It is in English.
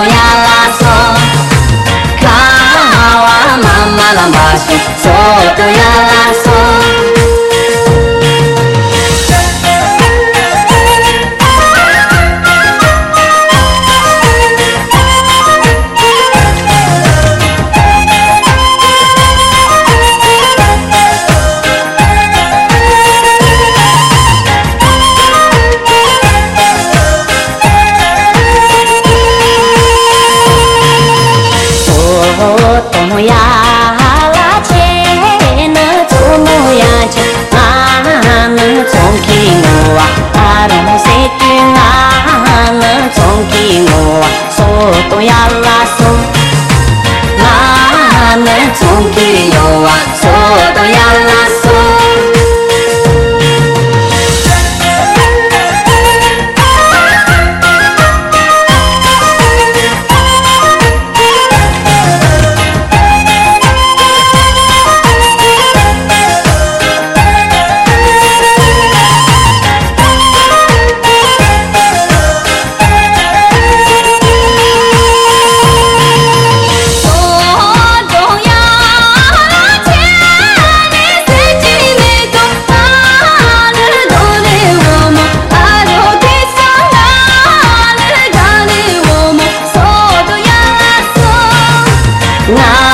voy Now